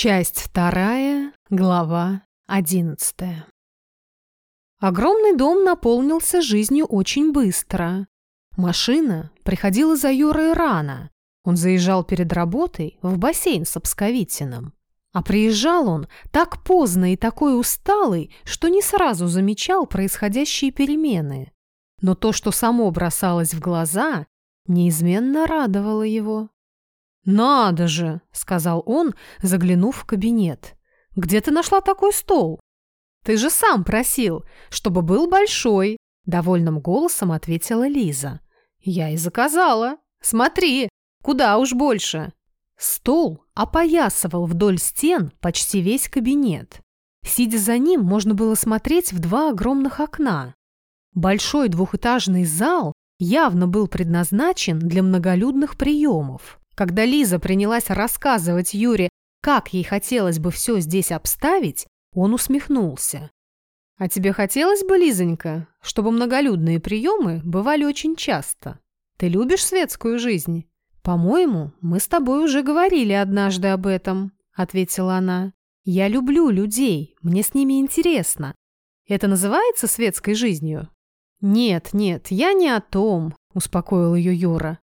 Часть вторая, глава одиннадцатая. Огромный дом наполнился жизнью очень быстро. Машина приходила за Юрой рано. Он заезжал перед работой в бассейн с Обсковитиным. А приезжал он так поздно и такой усталый, что не сразу замечал происходящие перемены. Но то, что само бросалось в глаза, неизменно радовало его. «Надо же!» — сказал он, заглянув в кабинет. «Где ты нашла такой стол?» «Ты же сам просил, чтобы был большой!» — довольным голосом ответила Лиза. «Я и заказала. Смотри, куда уж больше!» Стол опоясывал вдоль стен почти весь кабинет. Сидя за ним, можно было смотреть в два огромных окна. Большой двухэтажный зал явно был предназначен для многолюдных приемов. Когда Лиза принялась рассказывать Юре, как ей хотелось бы все здесь обставить, он усмехнулся. «А тебе хотелось бы, Лизонька, чтобы многолюдные приемы бывали очень часто? Ты любишь светскую жизнь?» «По-моему, мы с тобой уже говорили однажды об этом», — ответила она. «Я люблю людей, мне с ними интересно. Это называется светской жизнью?» «Нет, нет, я не о том», — успокоил ее Юра.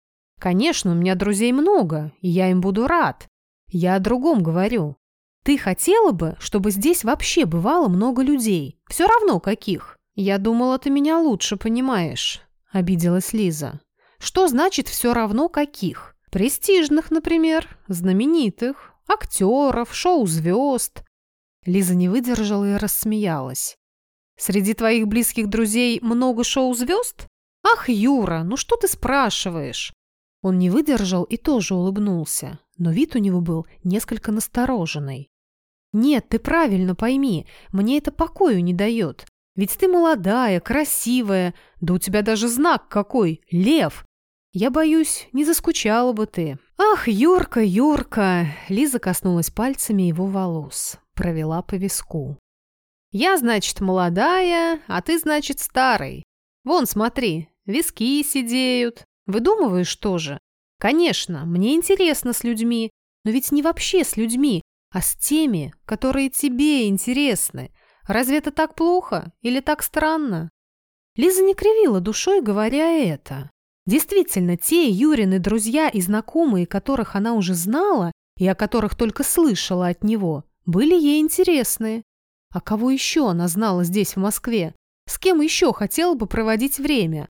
Конечно, у меня друзей много, и я им буду рад. Я о другом говорю. Ты хотела бы, чтобы здесь вообще бывало много людей? Все равно каких. Я думала, ты меня лучше понимаешь, обиделась Лиза. Что значит все равно каких? Престижных, например, знаменитых, актеров, шоу-звезд. Лиза не выдержала и рассмеялась. Среди твоих близких друзей много шоу-звезд? Ах, Юра, ну что ты спрашиваешь? Он не выдержал и тоже улыбнулся, но вид у него был несколько настороженный. «Нет, ты правильно пойми, мне это покою не дает. Ведь ты молодая, красивая, да у тебя даже знак какой — лев. Я боюсь, не заскучала бы ты». «Ах, Юрка, Юрка!» Лиза коснулась пальцами его волос, провела по виску. «Я, значит, молодая, а ты, значит, старый. Вон, смотри, виски сидеют, Выдумываешь тоже? Конечно, мне интересно с людьми, но ведь не вообще с людьми, а с теми, которые тебе интересны. Разве это так плохо или так странно? Лиза не кривила душой, говоря это. Действительно, те Юрины друзья и знакомые, которых она уже знала и о которых только слышала от него, были ей интересны. А кого еще она знала здесь, в Москве? С кем еще хотела бы проводить время?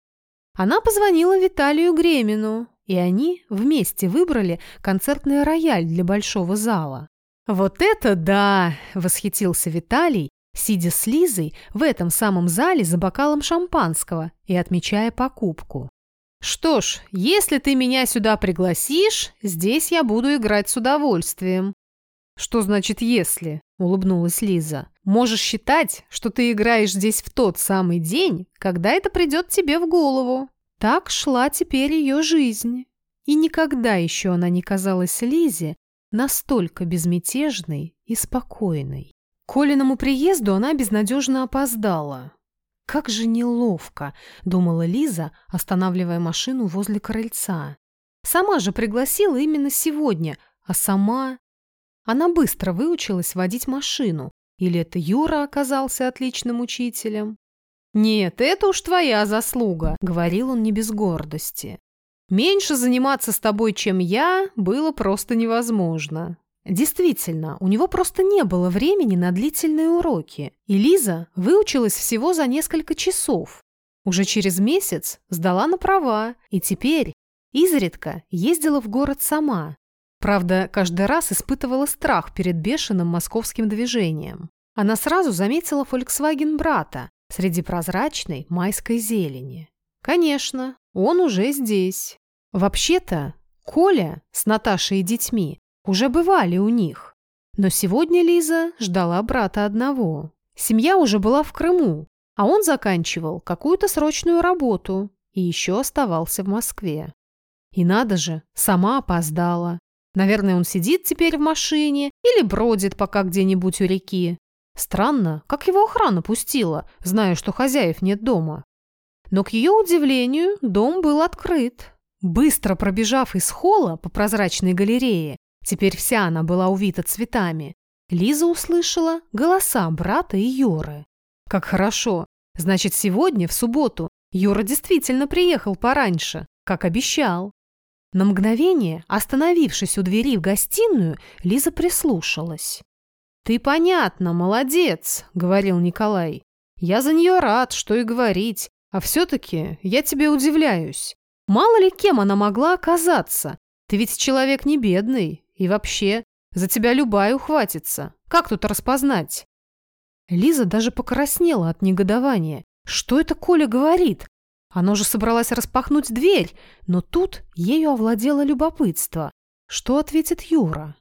Она позвонила Виталию Гремину, и они вместе выбрали концертный рояль для большого зала. «Вот это да!» – восхитился Виталий, сидя с Лизой в этом самом зале за бокалом шампанского и отмечая покупку. «Что ж, если ты меня сюда пригласишь, здесь я буду играть с удовольствием». «Что значит «если»?» – улыбнулась Лиза. «Можешь считать, что ты играешь здесь в тот самый день, когда это придет тебе в голову». Так шла теперь ее жизнь. И никогда еще она не казалась Лизе настолько безмятежной и спокойной. К Колиному приезду она безнадежно опоздала. «Как же неловко», — думала Лиза, останавливая машину возле крыльца. «Сама же пригласила именно сегодня, а сама...» Она быстро выучилась водить машину. Или это Юра оказался отличным учителем? «Нет, это уж твоя заслуга», — говорил он не без гордости. «Меньше заниматься с тобой, чем я, было просто невозможно». Действительно, у него просто не было времени на длительные уроки, и Лиза выучилась всего за несколько часов. Уже через месяц сдала на права, и теперь изредка ездила в город сама, Правда, каждый раз испытывала страх перед бешеным московским движением. Она сразу заметила Volkswagen брата среди прозрачной майской зелени. Конечно, он уже здесь. Вообще-то, Коля с Наташей и детьми уже бывали у них. Но сегодня Лиза ждала брата одного. Семья уже была в Крыму, а он заканчивал какую-то срочную работу и еще оставался в Москве. И надо же, сама опоздала. Наверное, он сидит теперь в машине или бродит пока где-нибудь у реки. Странно, как его охрана пустила, зная, что хозяев нет дома. Но, к ее удивлению, дом был открыт. Быстро пробежав из холла по прозрачной галерее, Теперь вся она была увита цветами. Лиза услышала голоса брата и Юры. Как хорошо. Значит, сегодня, в субботу, Юра действительно приехал пораньше, как обещал. На мгновение, остановившись у двери в гостиную, Лиза прислушалась. «Ты понятно, молодец», — говорил Николай. «Я за нее рад, что и говорить. А все-таки я тебе удивляюсь. Мало ли кем она могла оказаться. Ты ведь человек не бедный. И вообще, за тебя любая ухватится. Как тут распознать?» Лиза даже покраснела от негодования. Что это Коля говорит? Она уже собралась распахнуть дверь, но тут ею овладело любопытство. Что ответит Юра?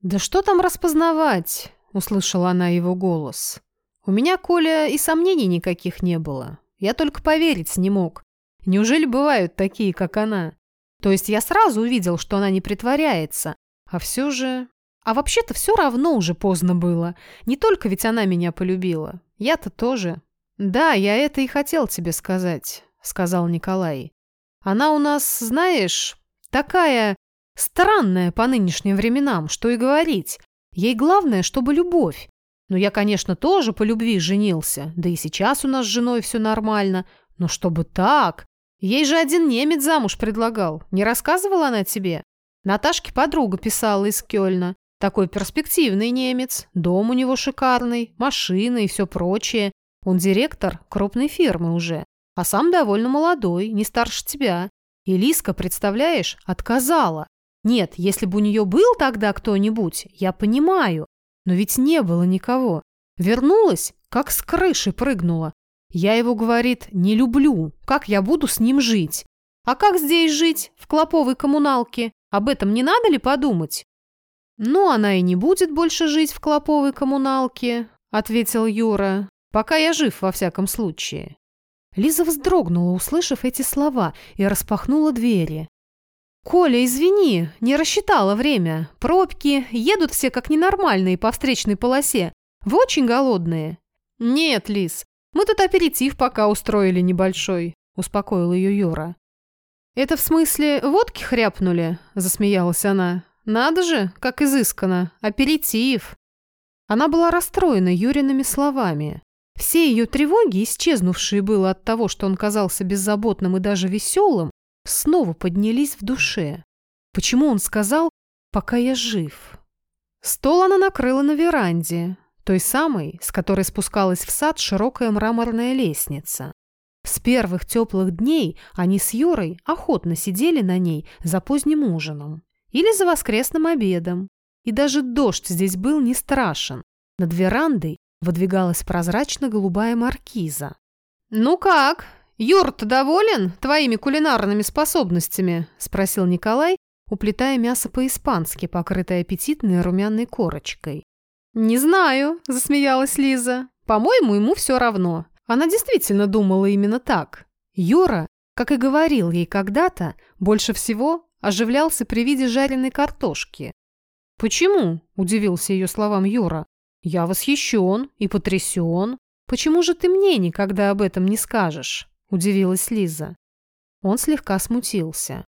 «Да что там распознавать?» — услышала она его голос. «У меня, Коля, и сомнений никаких не было. Я только поверить не мог. Неужели бывают такие, как она? То есть я сразу увидел, что она не притворяется. А все же... А вообще-то все равно уже поздно было. Не только ведь она меня полюбила. Я-то тоже. Да, я это и хотел тебе сказать, сказал Николай. Она у нас, знаешь, такая странная по нынешним временам, что и говорить. Ей главное, чтобы любовь. Но я, конечно, тоже по любви женился. Да и сейчас у нас с женой все нормально. Но чтобы так... Ей же один немец замуж предлагал. Не рассказывала она тебе? Наташке подруга писала из Кёльна. Такой перспективный немец. Дом у него шикарный, машина и все прочее. Он директор крупной фирмы уже. А сам довольно молодой, не старше тебя. И Лиска, представляешь, отказала. Нет, если бы у нее был тогда кто-нибудь, я понимаю. Но ведь не было никого. Вернулась, как с крыши прыгнула. Я его, говорит, не люблю. Как я буду с ним жить? А как здесь жить, в клоповой коммуналке? Об этом не надо ли подумать? Ну, она и не будет больше жить в клоповой коммуналке, ответил Юра. Пока я жив, во всяком случае. Лиза вздрогнула, услышав эти слова, и распахнула двери. «Коля, извини, не рассчитала время. Пробки, едут все как ненормальные по встречной полосе. Вы очень голодные?» «Нет, Лиз, мы тут аперитив пока устроили небольшой», — успокоил ее Юра. «Это в смысле водки хряпнули?» — засмеялась она. «Надо же, как изысканно! Аперитив!» Она была расстроена Юриными словами. Все ее тревоги, исчезнувшие было от того, что он казался беззаботным и даже веселым, снова поднялись в душе. Почему он сказал «пока я жив»? Стол она накрыла на веранде, той самой, с которой спускалась в сад широкая мраморная лестница. С первых теплых дней они с Юрой охотно сидели на ней за поздним ужином или за воскресным обедом. И даже дождь здесь был не страшен. Над верандой выдвигалась прозрачно-голубая маркиза. «Ну как? Юр-то доволен твоими кулинарными способностями?» – спросил Николай, уплетая мясо по-испански, покрытое аппетитной румяной корочкой. «Не знаю», – засмеялась Лиза. «По-моему, ему все равно». Она действительно думала именно так. Юра, как и говорил ей когда-то, больше всего оживлялся при виде жареной картошки. «Почему?» – удивился ее словам Юра. «Я восхищен и потрясен. Почему же ты мне никогда об этом не скажешь?» – удивилась Лиза. Он слегка смутился.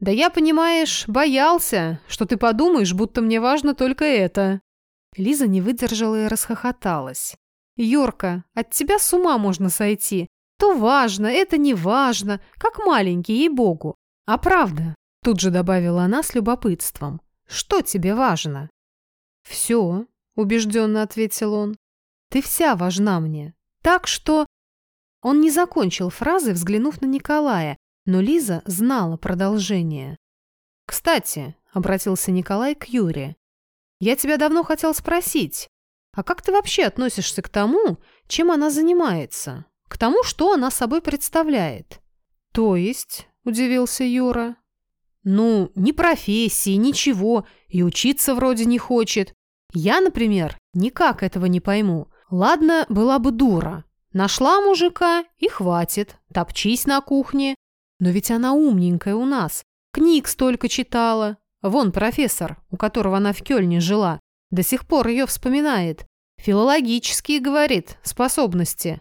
«Да я, понимаешь, боялся, что ты подумаешь, будто мне важно только это. Лиза не выдержала и расхохоталась. «Йорка, от тебя с ума можно сойти. То важно, это не важно, как маленький, ей-богу. А правда?» Тут же добавила она с любопытством. «Что тебе важно?» «Все», — убежденно ответил он. «Ты вся важна мне. Так что...» Он не закончил фразы, взглянув на Николая, но Лиза знала продолжение. «Кстати», — обратился Николай к Юре, я тебя давно хотел спросить, а как ты вообще относишься к тому, чем она занимается? К тому, что она собой представляет? То есть, удивился Юра. Ну, ни профессии, ничего, и учиться вроде не хочет. Я, например, никак этого не пойму. Ладно, была бы дура. Нашла мужика и хватит, топчись на кухне. Но ведь она умненькая у нас, книг столько читала, Вон профессор, у которого она в Кёльне жила, до сих пор ее вспоминает. Филологические, говорит, способности.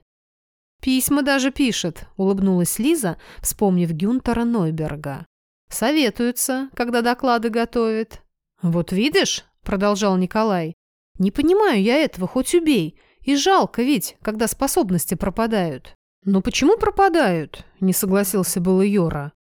Письма даже пишет, улыбнулась Лиза, вспомнив Гюнтера Нойберга. Советуется, когда доклады готовит. «Вот видишь», — продолжал Николай, — «не понимаю я этого, хоть убей. И жалко ведь, когда способности пропадают». «Ну почему пропадают?» — не согласился был Йора.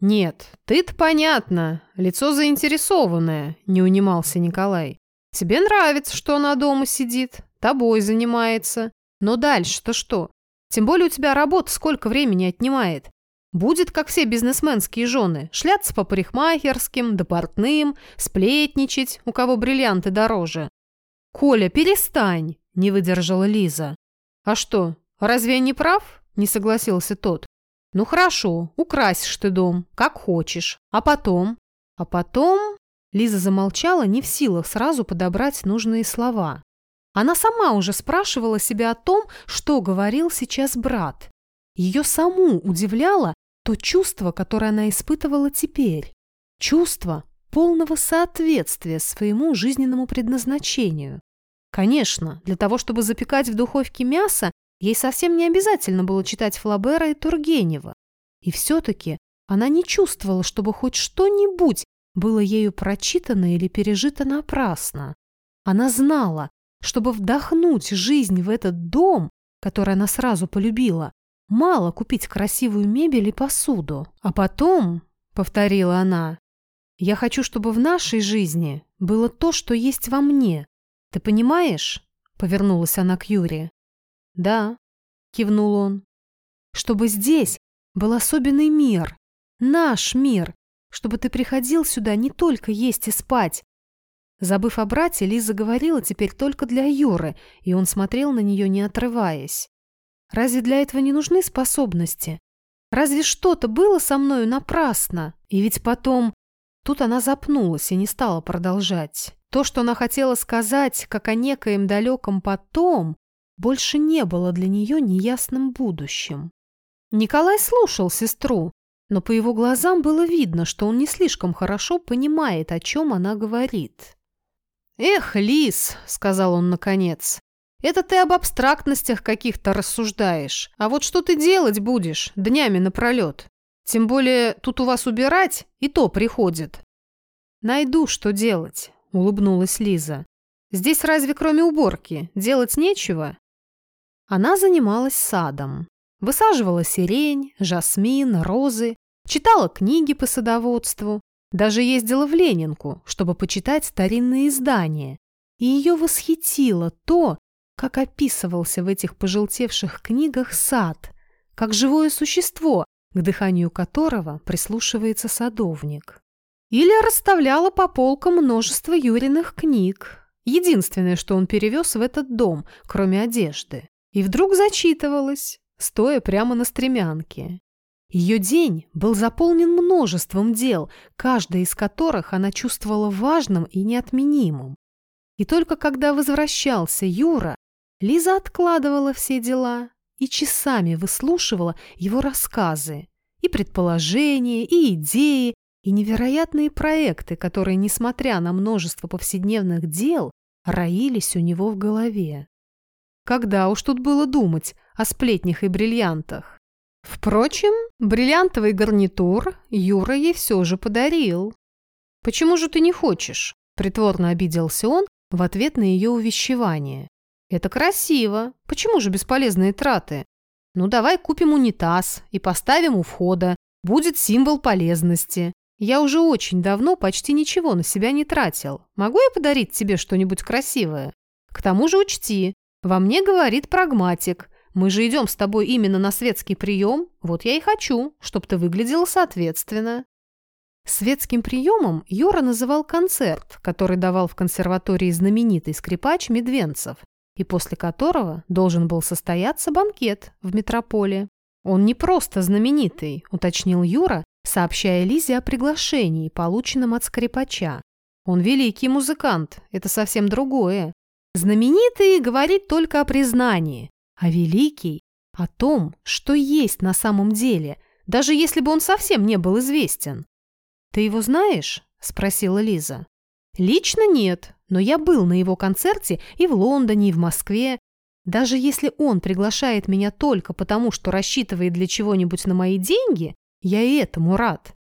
«Нет, ты-то понятно, лицо заинтересованное», — не унимался Николай. «Тебе нравится, что она дома сидит, тобой занимается. Но дальше-то что? Тем более у тебя работа сколько времени отнимает. Будет, как все бизнесменские жены, шляться по парикмахерским, да портным, сплетничать, у кого бриллианты дороже. «Коля, перестань!» – не выдержала Лиза. «А что, разве я не прав?» – не согласился тот. «Ну хорошо, украсишь ты дом, как хочешь. А потом?» «А потом...» Лиза замолчала, не в силах сразу подобрать нужные слова. Она сама уже спрашивала себя о том, что говорил сейчас брат. Ее саму удивляло то чувство, которое она испытывала теперь. Чувство полного соответствия своему жизненному предназначению. Конечно, для того, чтобы запекать в духовке мясо, ей совсем не обязательно было читать Флабера и Тургенева. И все-таки она не чувствовала, чтобы хоть что-нибудь было ею прочитано или пережито напрасно. Она знала, чтобы вдохнуть жизнь в этот дом, который она сразу полюбила, мало купить красивую мебель и посуду. А потом, — повторила она, — я хочу, чтобы в нашей жизни было то, что есть во мне. Ты понимаешь? — повернулась она к Юре. Да, — кивнул он. Чтобы здесь был особенный мир, наш мир, чтобы ты приходил сюда не только есть и спать. Забыв о брате, Лиза говорила теперь только для Юры, и он смотрел на нее, не отрываясь. Разве для этого не нужны способности? Разве что-то было со мною напрасно? И ведь потом... Тут она запнулась и не стала продолжать. То, что она хотела сказать, как о некоем далеком потом, больше не было для нее неясным будущим. Николай слушал сестру, но по его глазам было видно, что он не слишком хорошо понимает, о чем она говорит. «Эх, Лис!» — сказал он наконец. Это ты об абстрактностях каких-то рассуждаешь. А вот что ты делать будешь днями напролет? Тем более тут у вас убирать и то приходит. Найду, что делать, улыбнулась Лиза. Здесь разве кроме уборки делать нечего? Она занималась садом. Высаживала сирень, жасмин, розы, читала книги по садоводству, даже ездила в Ленинку, чтобы почитать старинные издания. И ее восхитило то, как описывался в этих пожелтевших книгах сад, как живое существо, к дыханию которого прислушивается садовник. Или расставляла по полкам множество Юриных книг, единственное, что он перевез в этот дом, кроме одежды. И вдруг зачитывалась, стоя прямо на стремянке. Ее день был заполнен множеством дел, каждое из которых она чувствовала важным и неотменимым. И только когда возвращался Юра, Лиза откладывала все дела и часами выслушивала его рассказы, и предположения, и идеи, и невероятные проекты, которые, несмотря на множество повседневных дел, роились у него в голове. Когда уж тут было думать о сплетнях и бриллиантах? Впрочем, бриллиантовый гарнитур Юра ей все же подарил. «Почему же ты не хочешь?» – притворно обиделся он в ответ на ее увещевание. Это красиво. Почему же бесполезные траты? Ну, давай купим унитаз и поставим у входа. Будет символ полезности. Я уже очень давно почти ничего на себя не тратил. Могу я подарить тебе что-нибудь красивое? К тому же учти, во мне говорит прагматик. Мы же идем с тобой именно на светский прием. Вот я и хочу, чтобы ты выглядела соответственно. Светским приемом Юра называл концерт, который давал в консерватории знаменитый скрипач Медвенцев и после которого должен был состояться банкет в метрополе. Он не просто знаменитый, уточнил Юра, сообщая Лизе о приглашении, полученном от скрипача. Он великий музыкант, это совсем другое. Знаменитый говорит только о признании, а великий – о том, что есть на самом деле, даже если бы он совсем не был известен. «Ты его знаешь?» – спросила Лиза. «Лично нет, но я был на его концерте и в Лондоне, и в Москве. Даже если он приглашает меня только потому, что рассчитывает для чего-нибудь на мои деньги, я и этому рад.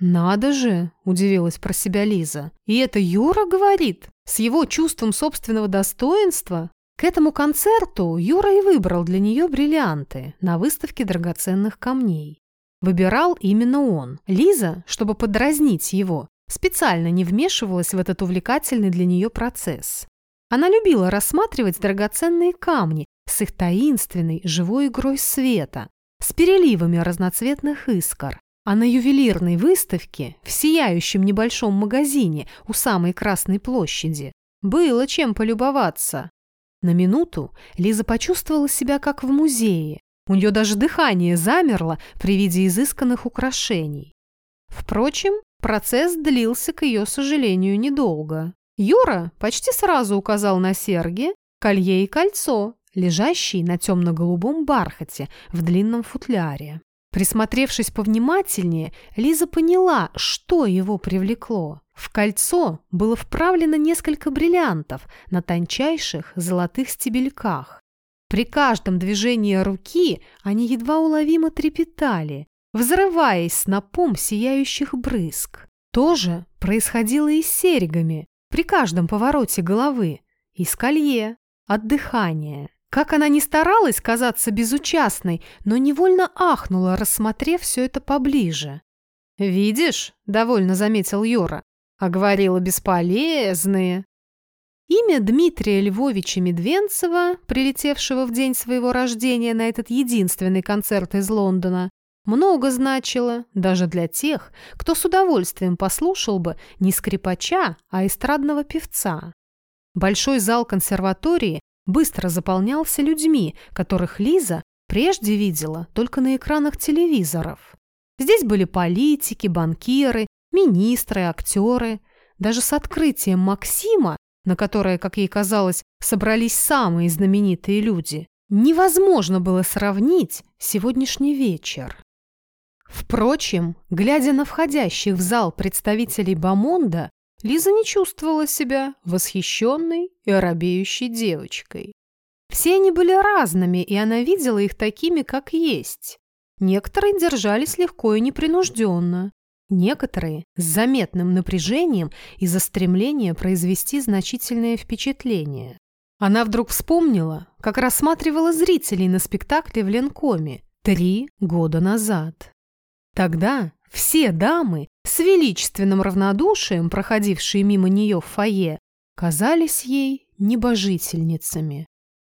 «Надо же!» – удивилась про себя Лиза. «И это Юра говорит? С его чувством собственного достоинства? К этому концерту Юра и выбрал для нее бриллианты на выставке драгоценных камней. Выбирал именно он. Лиза, чтобы подразнить его, специально не вмешивалась в этот увлекательный для нее процесс. Она любила рассматривать драгоценные камни с их таинственной, живой игрой света, с переливами разноцветных искр. А на ювелирной выставке в сияющем небольшом магазине у самой Красной площади было чем полюбоваться. На минуту Лиза почувствовала себя как в музее. У нее даже дыхание замерло при виде изысканных украшений. Впрочем, процесс длился, к ее сожалению, недолго. Юра почти сразу указал на серьги, колье и кольцо, лежащие на темно-голубом бархате в длинном футляре. Присмотревшись повнимательнее, Лиза поняла, что его привлекло. В кольцо было вправлено несколько бриллиантов на тончайших золотых стебельках. При каждом движении руки они едва уловимо трепетали, взрываясь снопом сияющих брызг. То же происходило и с серьгами при каждом повороте головы, и с колье, от дыхания. Как она ни старалась казаться безучастной, но невольно ахнула, рассмотрев все это поближе. «Видишь?» – довольно заметил Юра а говорила бесполезные. Имя Дмитрия Львовича Медвенцева, прилетевшего в день своего рождения на этот единственный концерт из Лондона, много значило даже для тех, кто с удовольствием послушал бы не скрипача, а эстрадного певца. Большой зал консерватории быстро заполнялся людьми, которых Лиза прежде видела только на экранах телевизоров. Здесь были политики, банкиры, министры, актеры. Даже с открытием Максима, на которое, как ей казалось, собрались самые знаменитые люди, невозможно было сравнить сегодняшний вечер. Впрочем, глядя на входящих в зал представителей Бамонда, Лиза не чувствовала себя восхищенной и оробеющей девочкой. Все они были разными, и она видела их такими, как есть. Некоторые держались легко и непринужденно, Некоторые с заметным напряжением из-за стремления произвести значительное впечатление. Она вдруг вспомнила, как рассматривала зрителей на спектакле в Ленкоме три года назад. Тогда все дамы с величественным равнодушием, проходившие мимо нее в фойе, казались ей небожительницами.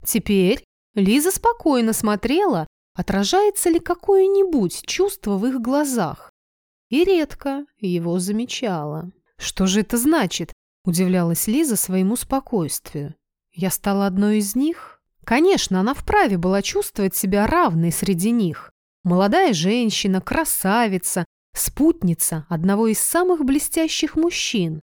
Теперь Лиза спокойно смотрела, отражается ли какое-нибудь чувство в их глазах, и редко его замечала. «Что же это значит?» – удивлялась Лиза своему спокойствию. «Я стала одной из них?» Конечно, она вправе была чувствовать себя равной среди них. Молодая женщина, красавица, спутница одного из самых блестящих мужчин.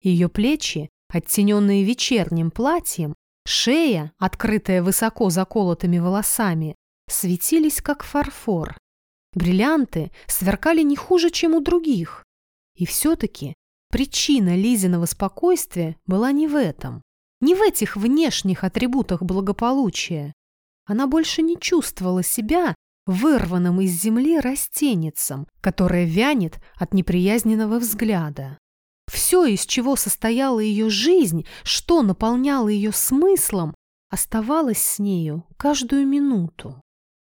Ее плечи, оттененные вечерним платьем, шея, открытая высоко заколотыми волосами, светились как фарфор. Бриллианты сверкали не хуже, чем у других. И все-таки причина Лизиного спокойствия была не в этом, не в этих внешних атрибутах благополучия. Она больше не чувствовала себя вырванным из земли растеницем, которое вянет от неприязненного взгляда. Все, из чего состояла ее жизнь, что наполняло ее смыслом, оставалось с нею каждую минуту.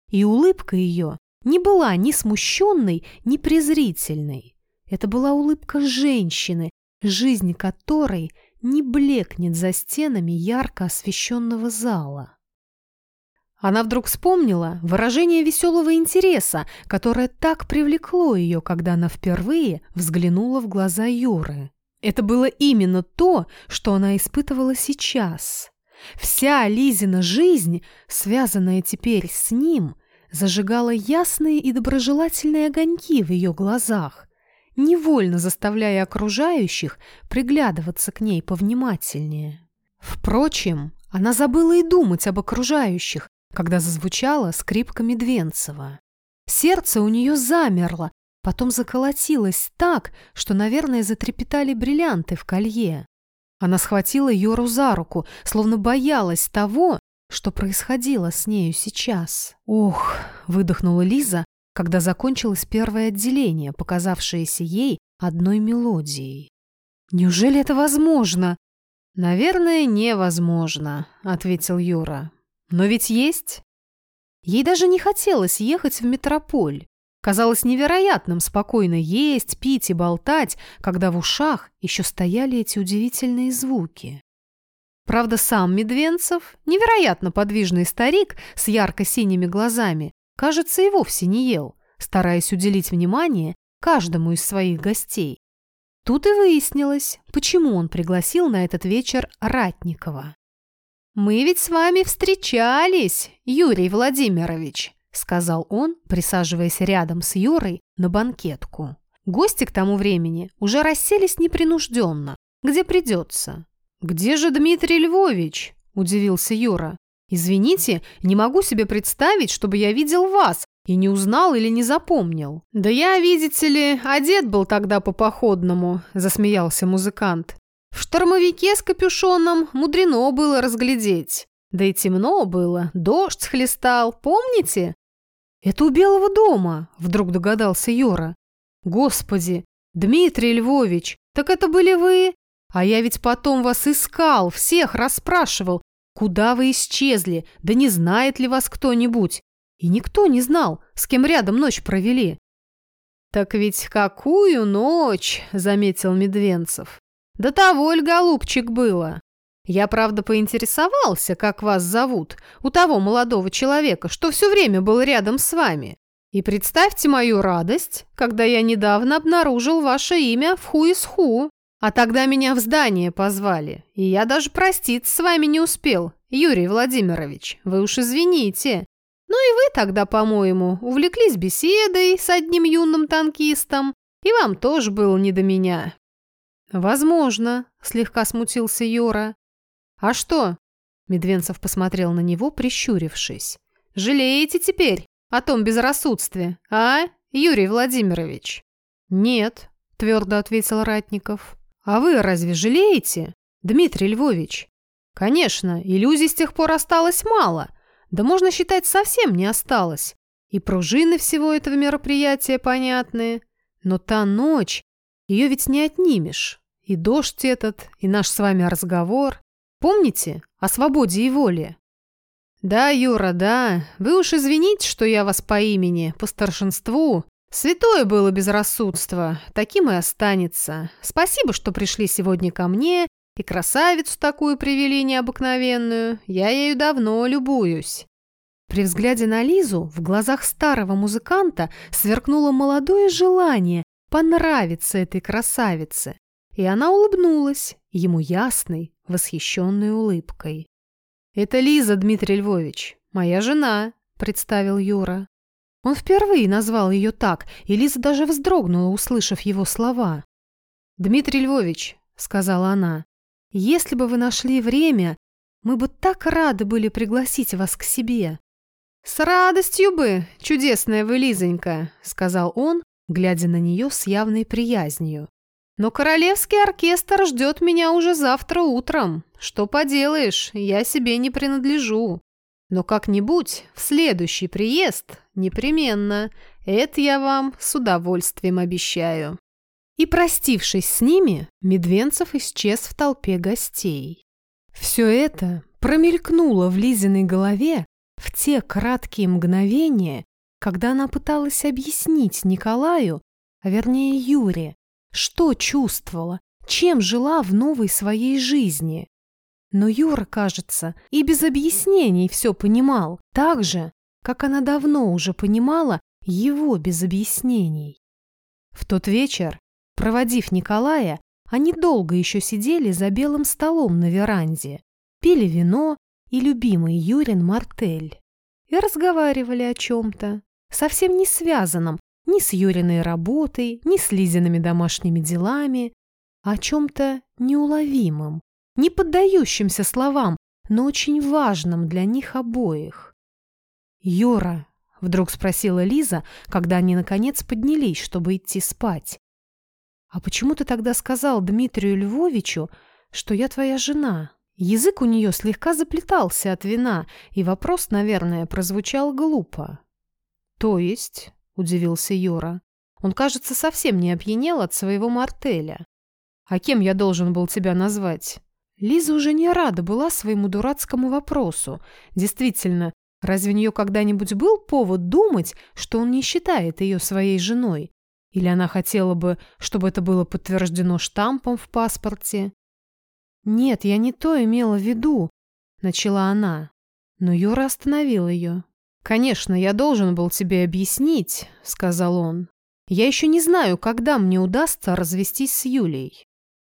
И улыбка ее не была ни смущенной, ни презрительной. Это была улыбка женщины, жизнь которой не блекнет за стенами ярко освещенного зала. Она вдруг вспомнила выражение веселого интереса, которое так привлекло ее, когда она впервые взглянула в глаза Юры. Это было именно то, что она испытывала сейчас. Вся Лизина жизнь, связанная теперь с ним, зажигала ясные и доброжелательные огоньки в ее глазах, невольно заставляя окружающих приглядываться к ней повнимательнее. Впрочем, она забыла и думать об окружающих, когда зазвучала скрипка Медвенцева. Сердце у нее замерло, потом заколотилось так, что, наверное, затрепетали бриллианты в колье. Она схватила Йору за руку, словно боялась того, что происходило с нею сейчас. «Ох!» – выдохнула Лиза, когда закончилось первое отделение, показавшееся ей одной мелодией. «Неужели это возможно?» «Наверное, невозможно», — ответил Юра. «Но ведь есть». Ей даже не хотелось ехать в метрополь. Казалось невероятным спокойно есть, пить и болтать, когда в ушах еще стояли эти удивительные звуки. Правда, сам Медвенцев, невероятно подвижный старик с ярко-синими глазами, кажется, и вовсе не ел, стараясь уделить внимание каждому из своих гостей. Тут и выяснилось, почему он пригласил на этот вечер Ратникова. «Мы ведь с вами встречались, Юрий Владимирович», сказал он, присаживаясь рядом с Юрой на банкетку. Гости к тому времени уже расселись непринужденно, где придется. «Где же Дмитрий Львович?» – удивился Юра. «Извините, не могу себе представить, чтобы я видел вас и не узнал или не запомнил». «Да я, видите ли, одет был тогда по-походному», – засмеялся музыкант. «В штормовике с капюшоном мудрено было разглядеть. Да и темно было, дождь хлестал, помните?» «Это у Белого дома», – вдруг догадался Юра. «Господи, Дмитрий Львович, так это были вы? А я ведь потом вас искал, всех расспрашивал. Куда вы исчезли? Да не знает ли вас кто-нибудь? И никто не знал, с кем рядом ночь провели. «Так ведь какую ночь!» – заметил Медвенцев. «Да того ль, голубчик, было. Я, правда, поинтересовался, как вас зовут, у того молодого человека, что все время был рядом с вами. И представьте мою радость, когда я недавно обнаружил ваше имя в Хуисху. А тогда меня в здание позвали, и я даже проститься с вами не успел, Юрий Владимирович, вы уж извините. Ну и вы тогда, по-моему, увлеклись беседой с одним юным танкистом, и вам тоже было не до меня». «Возможно», — слегка смутился Юра. «А что?» — Медвенцев посмотрел на него, прищурившись. «Жалеете теперь о том безрассудстве, а, Юрий Владимирович?» «Нет», — твердо ответил Ратников. «А вы разве жалеете, Дмитрий Львович?» «Конечно, иллюзий с тех пор осталось мало. Да можно считать, совсем не осталось. И пружины всего этого мероприятия понятные. Но та ночь, ее ведь не отнимешь. И дождь этот, и наш с вами разговор. Помните о свободе и воле?» «Да, Юра, да. Вы уж извините, что я вас по имени, по старшинству, Святое было безрассудство, таким и останется. Спасибо, что пришли сегодня ко мне и красавицу такую привели необыкновенную. Я ею давно любуюсь». При взгляде на Лизу в глазах старого музыканта сверкнуло молодое желание понравиться этой красавице. И она улыбнулась ему ясной, восхищенной улыбкой. «Это Лиза, Дмитрий Львович, моя жена», — представил Юра. Он впервые назвал ее так, и Лиза даже вздрогнула, услышав его слова. «Дмитрий Львович», — сказала она, — «если бы вы нашли время, мы бы так рады были пригласить вас к себе». «С радостью бы, чудесная вы, Лизонька», — сказал он, глядя на нее с явной приязнью. «Но королевский оркестр ждет меня уже завтра утром. Что поделаешь, я себе не принадлежу. Но как-нибудь в следующий приезд непременно. Это я вам с удовольствием обещаю». И, простившись с ними, Медвенцев исчез в толпе гостей. Все это промелькнуло в Лизиной голове в те краткие мгновения, когда она пыталась объяснить Николаю, а вернее Юре, что чувствовала, чем жила в новой своей жизни. Но Юра, кажется, и без объяснений все понимал, так же, как она давно уже понимала его без объяснений. В тот вечер, проводив Николая, они долго еще сидели за белым столом на веранде, пили вино и любимый Юрин мартель. И разговаривали о чем-то, совсем не связанном ни с Юриной работой, ни с Лизиными домашними делами, о чем-то неуловимом, не поддающимся словам, но очень важным для них обоих. «Юра», — вдруг спросила Лиза, когда они, наконец, поднялись, чтобы идти спать, «а почему ты тогда сказал Дмитрию Львовичу, что я твоя жена?» Язык у нее слегка заплетался от вина, и вопрос, наверное, прозвучал глупо. «То есть?» – удивился Юра. Он, кажется, совсем не опьянел от своего мартеля. «А кем я должен был тебя назвать?» Лиза уже не рада была своему дурацкому вопросу. Действительно, разве у нее когда-нибудь был повод думать, что он не считает ее своей женой? Или она хотела бы, чтобы это было подтверждено штампом в паспорте? «Нет, я не то имела в виду», — начала она. Но Юра остановил ее. «Конечно, я должен был тебе объяснить», — сказал он. «Я еще не знаю, когда мне удастся развестись с Юлей.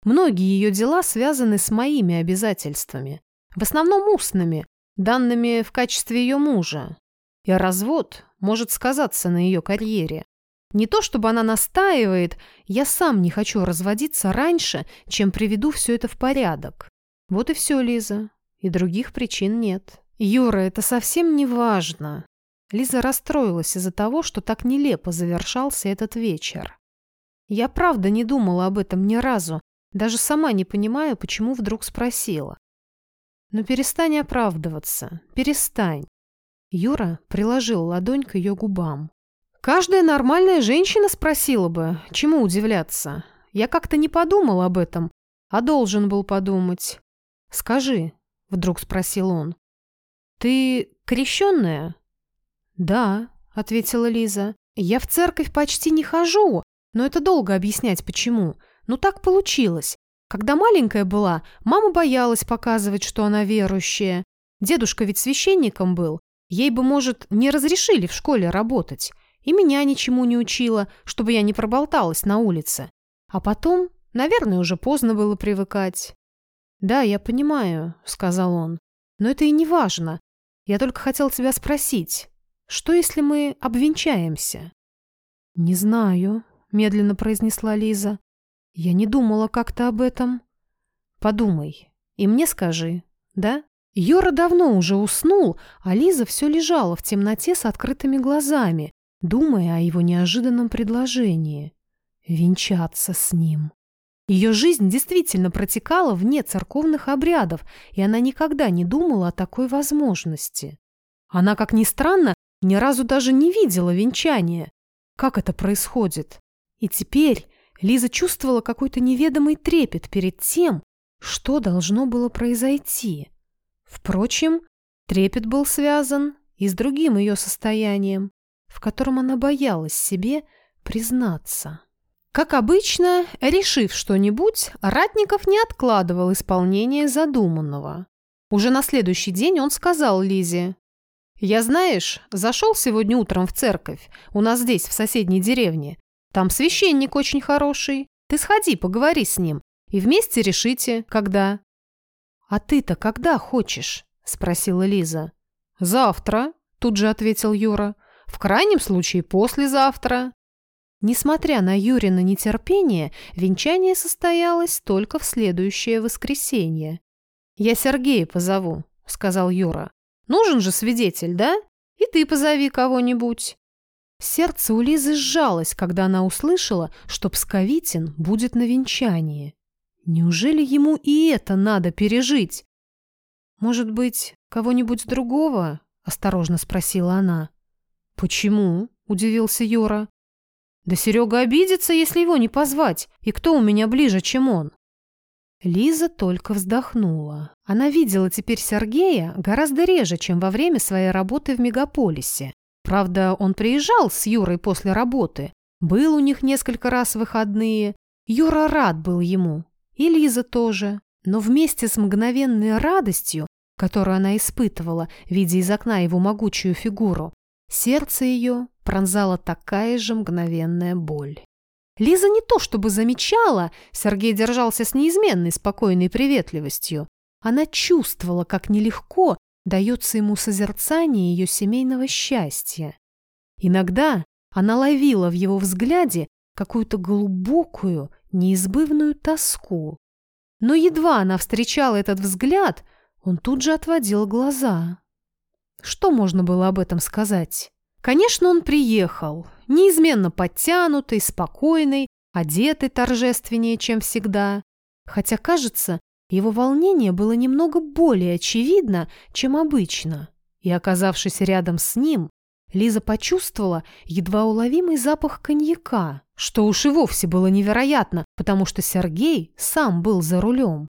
Многие ее дела связаны с моими обязательствами, в основном устными, данными в качестве ее мужа. И развод может сказаться на ее карьере. Не то чтобы она настаивает, я сам не хочу разводиться раньше, чем приведу все это в порядок. Вот и все, Лиза. И других причин нет. Юра, это совсем не важно. Лиза расстроилась из-за того, что так нелепо завершался этот вечер. Я правда не думала об этом ни разу, даже сама не понимаю, почему вдруг спросила. Но перестань оправдываться, перестань. Юра приложил ладонь к ее губам. Каждая нормальная женщина спросила бы, чему удивляться. Я как-то не подумал об этом, а должен был подумать. Скажи, вдруг спросил он. Ты крещенная? Да, ответила Лиза. Я в церковь почти не хожу, но это долго объяснять почему. Ну так получилось. Когда маленькая была, мама боялась показывать, что она верующая. Дедушка ведь священником был. Ей бы, может, не разрешили в школе работать. И меня ничему не учила, чтобы я не проболталась на улице. А потом, наверное, уже поздно было привыкать. «Да, я понимаю», — сказал он. «Но это и не важно. Я только хотел тебя спросить, что если мы обвенчаемся?» «Не знаю», — медленно произнесла Лиза. Я не думала как-то об этом. Подумай и мне скажи, да? Йора давно уже уснул, а Лиза все лежала в темноте с открытыми глазами, думая о его неожиданном предложении – венчаться с ним. Ее жизнь действительно протекала вне церковных обрядов, и она никогда не думала о такой возможности. Она, как ни странно, ни разу даже не видела венчания. Как это происходит? И теперь, Лиза чувствовала какой-то неведомый трепет перед тем, что должно было произойти. Впрочем, трепет был связан и с другим ее состоянием, в котором она боялась себе признаться. Как обычно, решив что-нибудь, Ратников не откладывал исполнение задуманного. Уже на следующий день он сказал Лизе, «Я, знаешь, зашел сегодня утром в церковь, у нас здесь, в соседней деревне, там священник очень хороший. Ты сходи, поговори с ним. И вместе решите, когда». «А ты-то когда хочешь?» – спросила Лиза. «Завтра», – тут же ответил Юра. «В крайнем случае послезавтра». Несмотря на Юрина нетерпение, венчание состоялось только в следующее воскресенье. «Я Сергея позову», – сказал Юра. «Нужен же свидетель, да? И ты позови кого-нибудь». Сердце у Лизы сжалось, когда она услышала, что Псковитин будет на венчании. Неужели ему и это надо пережить? «Может быть, кого-нибудь другого?» – осторожно спросила она. «Почему?» – удивился Юра. «Да Серега обидится, если его не позвать. И кто у меня ближе, чем он?» Лиза только вздохнула. Она видела теперь Сергея гораздо реже, чем во время своей работы в мегаполисе. Правда, он приезжал с Юрой после работы. Был у них несколько раз выходные. Юра рад был ему. И Лиза тоже. Но вместе с мгновенной радостью, которую она испытывала, видя из окна его могучую фигуру, сердце ее пронзала такая же мгновенная боль. Лиза не то чтобы замечала, Сергей держался с неизменной спокойной приветливостью. Она чувствовала, как нелегко дается ему созерцание ее семейного счастья. Иногда она ловила в его взгляде какую-то глубокую, неизбывную тоску. Но едва она встречала этот взгляд, он тут же отводил глаза. Что можно было об этом сказать? Конечно, он приехал, неизменно подтянутый, спокойный, одетый торжественнее, чем всегда. Хотя, кажется, его волнение было немного более очевидно, чем обычно, и, оказавшись рядом с ним, Лиза почувствовала едва уловимый запах коньяка, что уж и вовсе было невероятно, потому что Сергей сам был за рулем.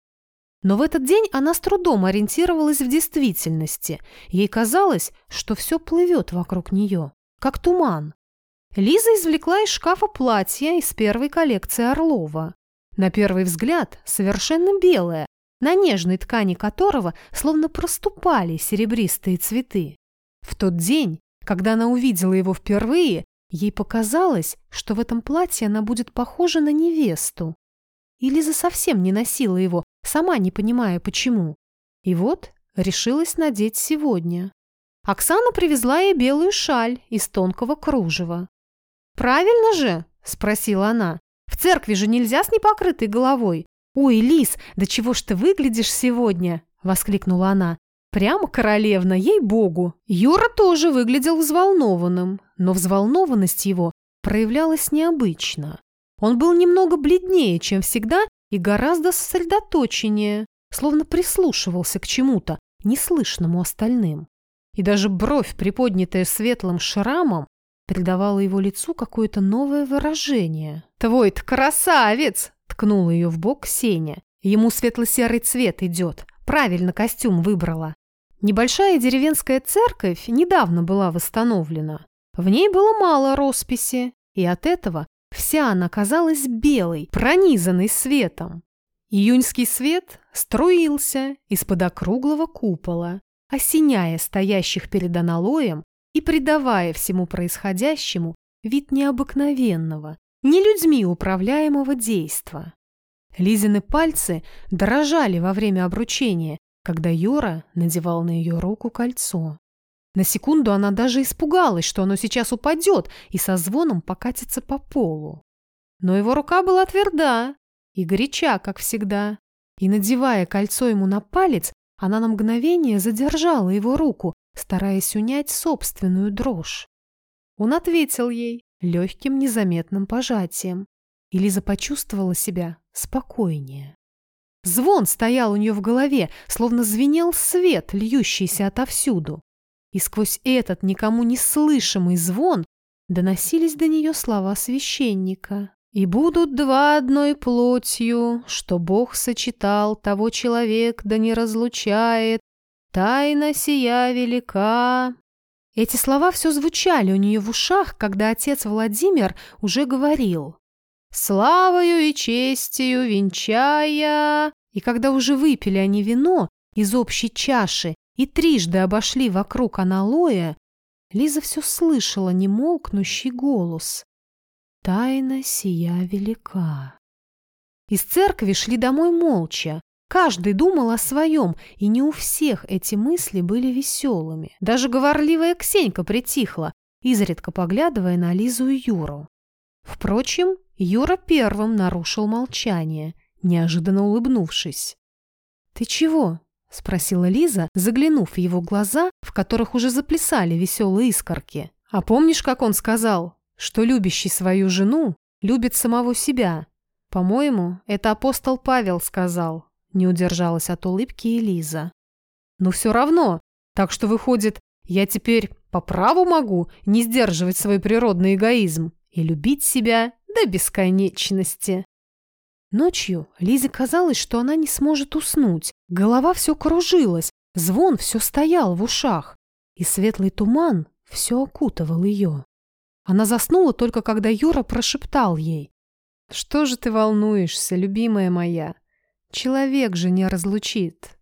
Но в этот день она с трудом ориентировалась в действительности. Ей казалось, что все плывет вокруг нее, как туман. Лиза извлекла из шкафа платье из первой коллекции Орлова. На первый взгляд совершенно белое, на нежной ткани которого словно проступали серебристые цветы. В тот день, когда она увидела его впервые, ей показалось, что в этом платье она будет похожа на невесту. И Лиза совсем не носила его, сама не понимая почему. И вот решилась надеть сегодня. Оксана привезла ей белую шаль из тонкого кружева. «Правильно же?» – спросила она. «В церкви же нельзя с непокрытой головой». «Ой, Лис, да чего ж ты выглядишь сегодня?» – воскликнула она. «Прямо королевна, ей-богу!» Юра тоже выглядел взволнованным, но взволнованность его проявлялась необычно. Он был немного бледнее, чем всегда, и гораздо сосредоточеннее, словно прислушивался к чему-то, неслышному остальным. И даже бровь, приподнятая светлым шрамом, придавала его лицу какое-то новое выражение. «Твой-то красавец!» — ткнула ее в бок Сеня. «Ему светло-серый цвет идет. Правильно костюм выбрала». Небольшая деревенская церковь недавно была восстановлена. В ней было мало росписи, и от этого Вся она казалась белой, пронизанной светом. Июньский свет струился из-под округлого купола, осеняя стоящих перед аналоем и придавая всему происходящему вид необыкновенного, не людьми управляемого действа. Лизины пальцы дрожали во время обручения, когда Юра надевал на ее руку кольцо. На секунду она даже испугалась, что оно сейчас упадет и со звоном покатится по полу. Но его рука была тверда и горяча, как всегда. И, надевая кольцо ему на палец, она на мгновение задержала его руку, стараясь унять собственную дрожь. Он ответил ей легким незаметным пожатием, и Лиза почувствовала себя спокойнее. Звон стоял у нее в голове, словно звенел свет, льющийся отовсюду и сквозь этот никому не слышимый звон доносились до нее слова священника. «И будут два одной плотью, что Бог сочетал, того человек да не разлучает, тайна сия велика». Эти слова все звучали у нее в ушах, когда отец Владимир уже говорил «Славою и честью венчая». И когда уже выпили они вино из общей чаши и трижды обошли вокруг аналоя, Лиза все слышала немолкнущий голос. Тайна сия велика. Из церкви шли домой молча. Каждый думал о своем, и не у всех эти мысли были веселыми. Даже говорливая Ксенька притихла, изредка поглядывая на Лизу и Юру. Впрочем, Юра первым нарушил молчание, неожиданно улыбнувшись. «Ты чего?» — спросила Лиза, заглянув в его глаза, в которых уже заплясали веселые искорки. «А помнишь, как он сказал, что любящий свою жену любит самого себя? По-моему, это апостол Павел сказал», — не удержалась от улыбки и Лиза. «Ну все равно. Так что, выходит, я теперь по праву могу не сдерживать свой природный эгоизм и любить себя до бесконечности». Ночью Лизе казалось, что она не сможет уснуть. Голова все кружилась, звон все стоял в ушах, и светлый туман все окутывал ее. Она заснула только когда Юра прошептал ей. «Что же ты волнуешься, любимая моя? Человек же не разлучит.